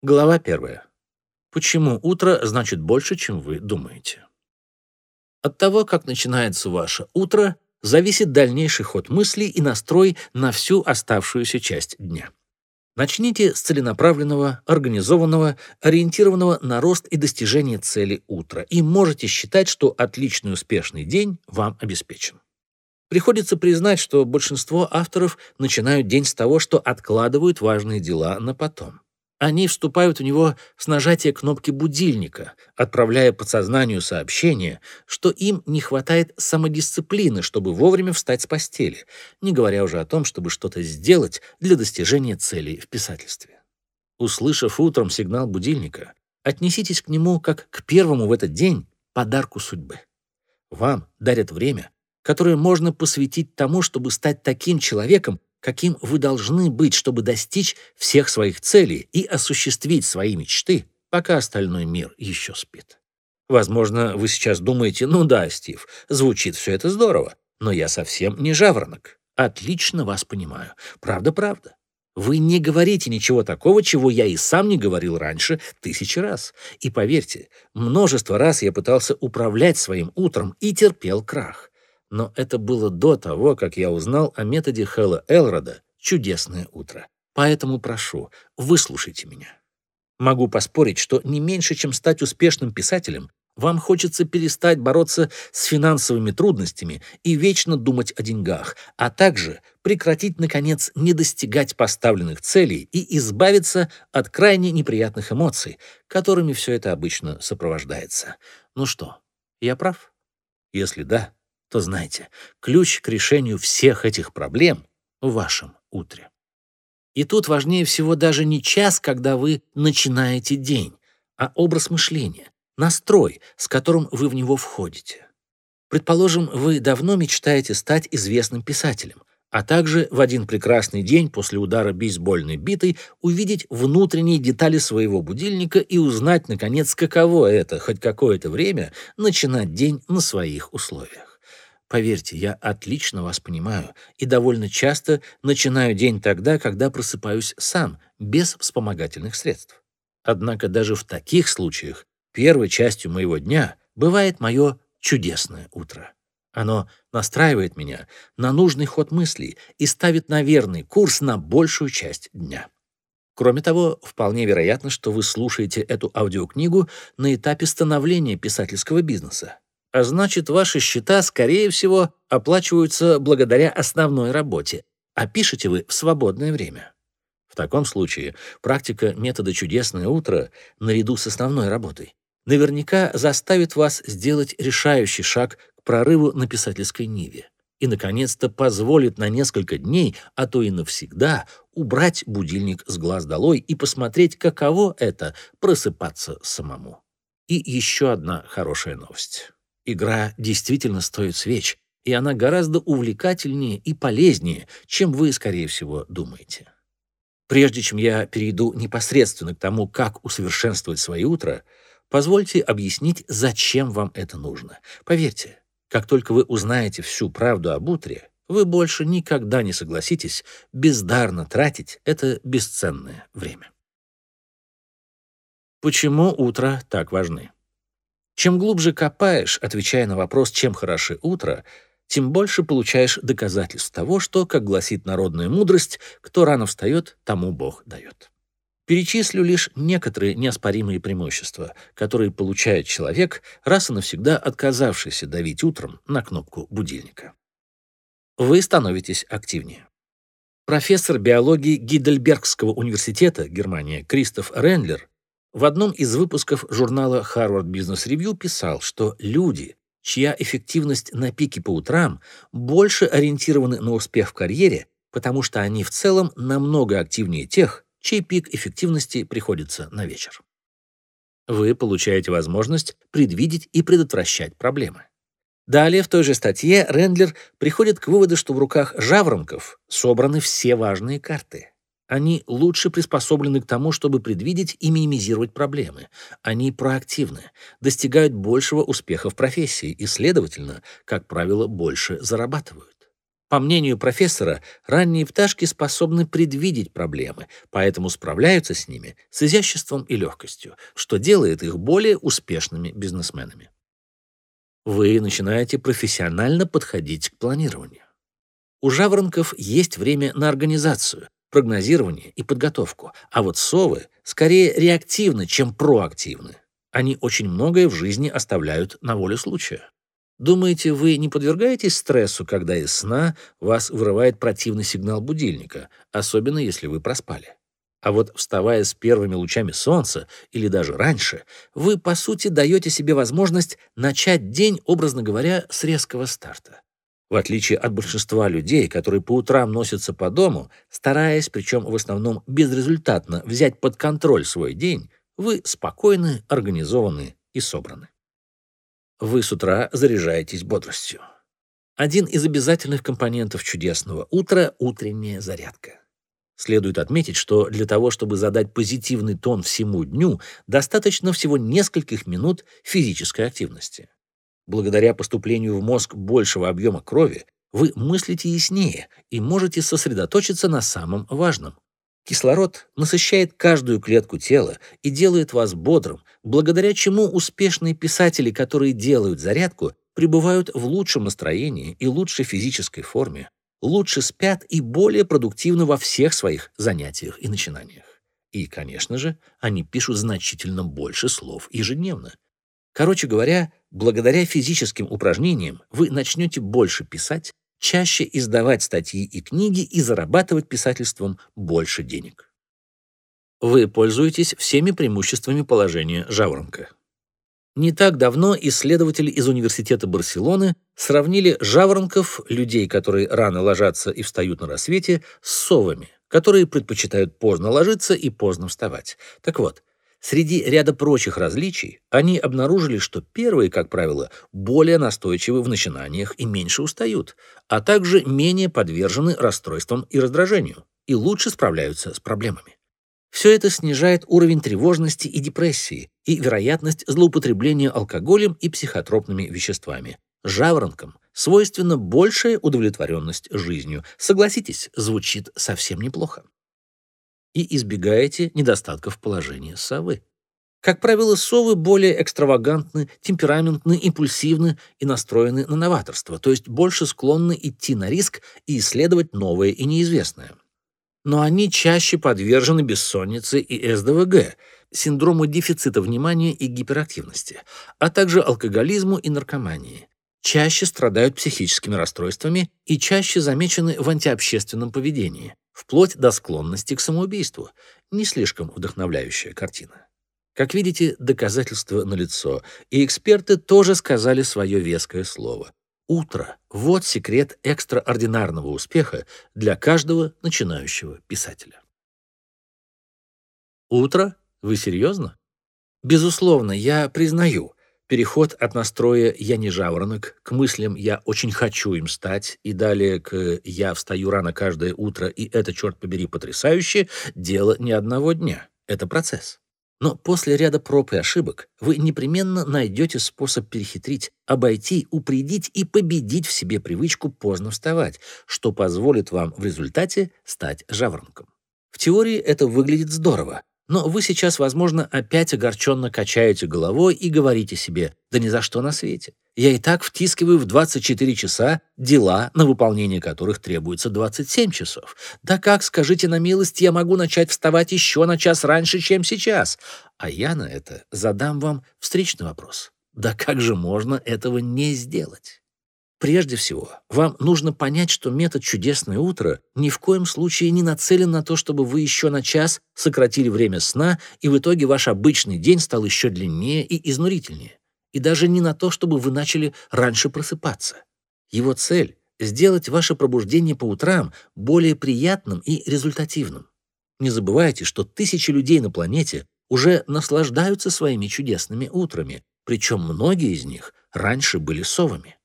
Глава первая. Почему утро значит больше, чем вы думаете? От того, как начинается ваше утро, зависит дальнейший ход мыслей и настрой на всю оставшуюся часть дня. Начните с целенаправленного, организованного, ориентированного на рост и достижение цели утра, и можете считать, что отличный успешный день вам обеспечен. Приходится признать, что большинство авторов начинают день с того, что откладывают важные дела на потом. Они вступают в него с нажатия кнопки будильника, отправляя подсознанию сообщение, что им не хватает самодисциплины, чтобы вовремя встать с постели, не говоря уже о том, чтобы что-то сделать для достижения целей в писательстве. Услышав утром сигнал будильника, отнеситесь к нему как к первому в этот день подарку судьбы. Вам дарят время, которое можно посвятить тому, чтобы стать таким человеком, каким вы должны быть, чтобы достичь всех своих целей и осуществить свои мечты, пока остальной мир еще спит. Возможно, вы сейчас думаете, ну да, Стив, звучит все это здорово, но я совсем не жаворонок. Отлично вас понимаю. Правда-правда. Вы не говорите ничего такого, чего я и сам не говорил раньше тысячи раз. И поверьте, множество раз я пытался управлять своим утром и терпел крах. Но это было до того, как я узнал о методе Хэлла Элрода «Чудесное утро». Поэтому прошу, выслушайте меня. Могу поспорить, что не меньше, чем стать успешным писателем, вам хочется перестать бороться с финансовыми трудностями и вечно думать о деньгах, а также прекратить, наконец, не достигать поставленных целей и избавиться от крайне неприятных эмоций, которыми все это обычно сопровождается. Ну что, я прав? Если да, то знайте, ключ к решению всех этих проблем в вашем утре. И тут важнее всего даже не час, когда вы начинаете день, а образ мышления, настрой, с которым вы в него входите. Предположим, вы давно мечтаете стать известным писателем, а также в один прекрасный день после удара бейсбольной битой увидеть внутренние детали своего будильника и узнать, наконец, каково это хоть какое-то время начинать день на своих условиях. Поверьте, я отлично вас понимаю и довольно часто начинаю день тогда, когда просыпаюсь сам, без вспомогательных средств. Однако даже в таких случаях первой частью моего дня бывает мое чудесное утро. Оно настраивает меня на нужный ход мыслей и ставит на верный курс на большую часть дня. Кроме того, вполне вероятно, что вы слушаете эту аудиокнигу на этапе становления писательского бизнеса а значит, ваши счета, скорее всего, оплачиваются благодаря основной работе, а пишете вы в свободное время. В таком случае практика метода «Чудесное утро» наряду с основной работой наверняка заставит вас сделать решающий шаг к прорыву на писательской ниве и, наконец-то, позволит на несколько дней, а то и навсегда, убрать будильник с глаз долой и посмотреть, каково это — просыпаться самому. И еще одна хорошая новость. Игра действительно стоит свеч, и она гораздо увлекательнее и полезнее, чем вы, скорее всего, думаете. Прежде чем я перейду непосредственно к тому, как усовершенствовать свои утро, позвольте объяснить, зачем вам это нужно. Поверьте, как только вы узнаете всю правду об утре, вы больше никогда не согласитесь бездарно тратить это бесценное время. Почему утро так важны? Чем глубже копаешь, отвечая на вопрос, чем хороши утро, тем больше получаешь доказательств того, что, как гласит народная мудрость, кто рано встает, тому Бог дает. Перечислю лишь некоторые неоспоримые преимущества, которые получает человек, раз и навсегда отказавшийся давить утром на кнопку будильника. Вы становитесь активнее. Профессор биологии Гидельбергского университета, Германия, Кристоф Рендлер в одном из выпусков журнала Harvard Business Review писал, что люди, чья эффективность на пике по утрам, больше ориентированы на успех в карьере, потому что они в целом намного активнее тех, чей пик эффективности приходится на вечер. Вы получаете возможность предвидеть и предотвращать проблемы. Далее в той же статье Рендлер приходит к выводу, что в руках жаворонков собраны все важные карты. Они лучше приспособлены к тому, чтобы предвидеть и минимизировать проблемы. Они проактивны, достигают большего успеха в профессии и, следовательно, как правило, больше зарабатывают. По мнению профессора, ранние пташки способны предвидеть проблемы, поэтому справляются с ними с изяществом и легкостью, что делает их более успешными бизнесменами. Вы начинаете профессионально подходить к планированию. У жаворонков есть время на организацию, прогнозирование и подготовку, а вот совы скорее реактивны, чем проактивны. Они очень многое в жизни оставляют на волю случая. Думаете, вы не подвергаетесь стрессу, когда из сна вас вырывает противный сигнал будильника, особенно если вы проспали? А вот вставая с первыми лучами солнца или даже раньше, вы, по сути, даете себе возможность начать день, образно говоря, с резкого старта. В отличие от большинства людей, которые по утрам носятся по дому, стараясь, причем в основном безрезультатно, взять под контроль свой день, вы спокойны, организованы и собраны. Вы с утра заряжаетесь бодростью. Один из обязательных компонентов чудесного утра – утренняя зарядка. Следует отметить, что для того, чтобы задать позитивный тон всему дню, достаточно всего нескольких минут физической активности. Благодаря поступлению в мозг большего объема крови вы мыслите яснее и можете сосредоточиться на самом важном Кислород насыщает каждую клетку тела и делает вас бодрым, благодаря чему успешные писатели, которые делают зарядку, пребывают в лучшем настроении и лучшей физической форме, лучше спят и более продуктивны во всех своих занятиях и начинаниях. И, конечно же, они пишут значительно больше слов ежедневно. Короче говоря, благодаря физическим упражнениям вы начнете больше писать, чаще издавать статьи и книги и зарабатывать писательством больше денег. Вы пользуетесь всеми преимуществами положения жаворонка. Не так давно исследователи из Университета Барселоны сравнили жаворонков, людей, которые рано ложатся и встают на рассвете, с совами, которые предпочитают поздно ложиться и поздно вставать. Так вот, Среди ряда прочих различий они обнаружили, что первые, как правило, более настойчивы в начинаниях и меньше устают, а также менее подвержены расстройствам и раздражению и лучше справляются с проблемами. Все это снижает уровень тревожности и депрессии и вероятность злоупотребления алкоголем и психотропными веществами. Жаворонкам свойственна большая удовлетворенность жизнью. Согласитесь, звучит совсем неплохо и избегаете недостатков положения совы. Как правило, совы более экстравагантны, темпераментны, импульсивны и настроены на новаторство, то есть больше склонны идти на риск и исследовать новое и неизвестное. Но они чаще подвержены бессоннице и СДВГ, синдрому дефицита внимания и гиперактивности, а также алкоголизму и наркомании. Чаще страдают психическими расстройствами и чаще замечены в антиобщественном поведении вплоть до склонности к самоубийству. Не слишком вдохновляющая картина. Как видите, доказательства налицо, и эксперты тоже сказали свое веское слово. Утро — вот секрет экстраординарного успеха для каждого начинающего писателя. Утро? Вы серьезно? Безусловно, я признаю, Переход от настроя «я не жаворонок» к мыслям «я очень хочу им стать» и далее к «я встаю рано каждое утро, и это, черт побери, потрясающе» — дело не одного дня. Это процесс. Но после ряда проб и ошибок вы непременно найдете способ перехитрить, обойти, упредить и победить в себе привычку поздно вставать, что позволит вам в результате стать жаворонком. В теории это выглядит здорово, но вы сейчас, возможно, опять огорченно качаете головой и говорите себе, да ни за что на свете. Я и так втискиваю в 24 часа дела, на выполнение которых требуется 27 часов. Да как, скажите на милость, я могу начать вставать еще на час раньше, чем сейчас? А я на это задам вам встречный вопрос. Да как же можно этого не сделать? Прежде всего, вам нужно понять, что метод «Чудесное утро» ни в коем случае не нацелен на то, чтобы вы еще на час сократили время сна, и в итоге ваш обычный день стал еще длиннее и изнурительнее. И даже не на то, чтобы вы начали раньше просыпаться. Его цель — сделать ваше пробуждение по утрам более приятным и результативным. Не забывайте, что тысячи людей на планете уже наслаждаются своими чудесными утрами, причем многие из них раньше были совами.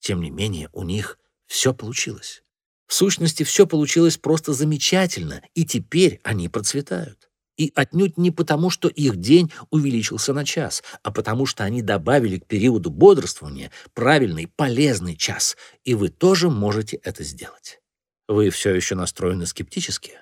Тем не менее, у них все получилось. В сущности, все получилось просто замечательно, и теперь они процветают. И отнюдь не потому, что их день увеличился на час, а потому что они добавили к периоду бодрствования правильный, полезный час, и вы тоже можете это сделать. Вы все еще настроены скептически?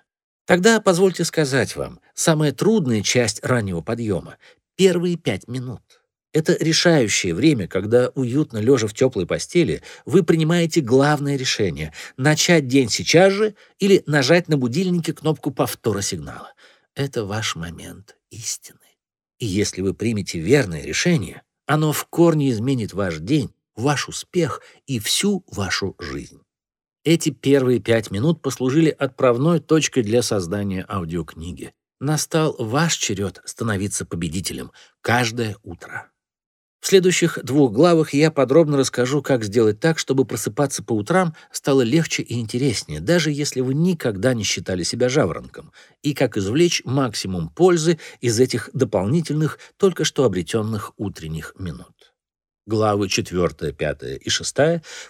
Тогда позвольте сказать вам, самая трудная часть раннего подъема — первые пять минут. Это решающее время, когда, уютно лежа в теплой постели, вы принимаете главное решение — начать день сейчас же или нажать на будильнике кнопку повтора сигнала это ваш момент истины. И если вы примете верное решение, оно в корне изменит ваш день, ваш успех и всю вашу жизнь. Эти первые пять минут послужили отправной точкой для создания аудиокниги. Настал ваш черед становиться победителем каждое утро. В следующих двух главах я подробно расскажу, как сделать так, чтобы просыпаться по утрам стало легче и интереснее, даже если вы никогда не считали себя жаворонком, и как извлечь максимум пользы из этих дополнительных, только что обретенных утренних минут. Главы 4, 5 и 6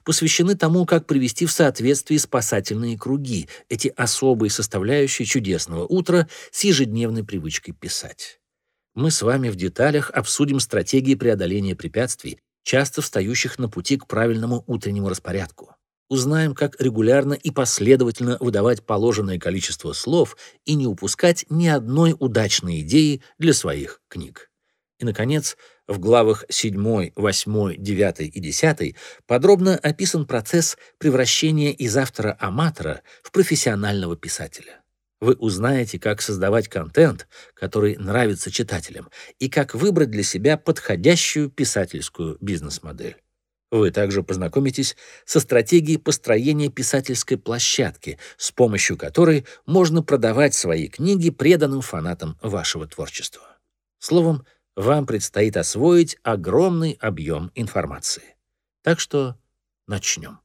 посвящены тому, как привести в соответствие спасательные круги, эти особые составляющие чудесного утра с ежедневной привычкой писать мы с вами в деталях обсудим стратегии преодоления препятствий, часто встающих на пути к правильному утреннему распорядку. Узнаем, как регулярно и последовательно выдавать положенное количество слов и не упускать ни одной удачной идеи для своих книг. И, наконец, в главах 7, 8, 9 и 10 подробно описан процесс превращения из автора-аматора в профессионального писателя вы узнаете, как создавать контент, который нравится читателям, и как выбрать для себя подходящую писательскую бизнес-модель. Вы также познакомитесь со стратегией построения писательской площадки, с помощью которой можно продавать свои книги преданным фанатам вашего творчества. Словом, вам предстоит освоить огромный объем информации. Так что начнем.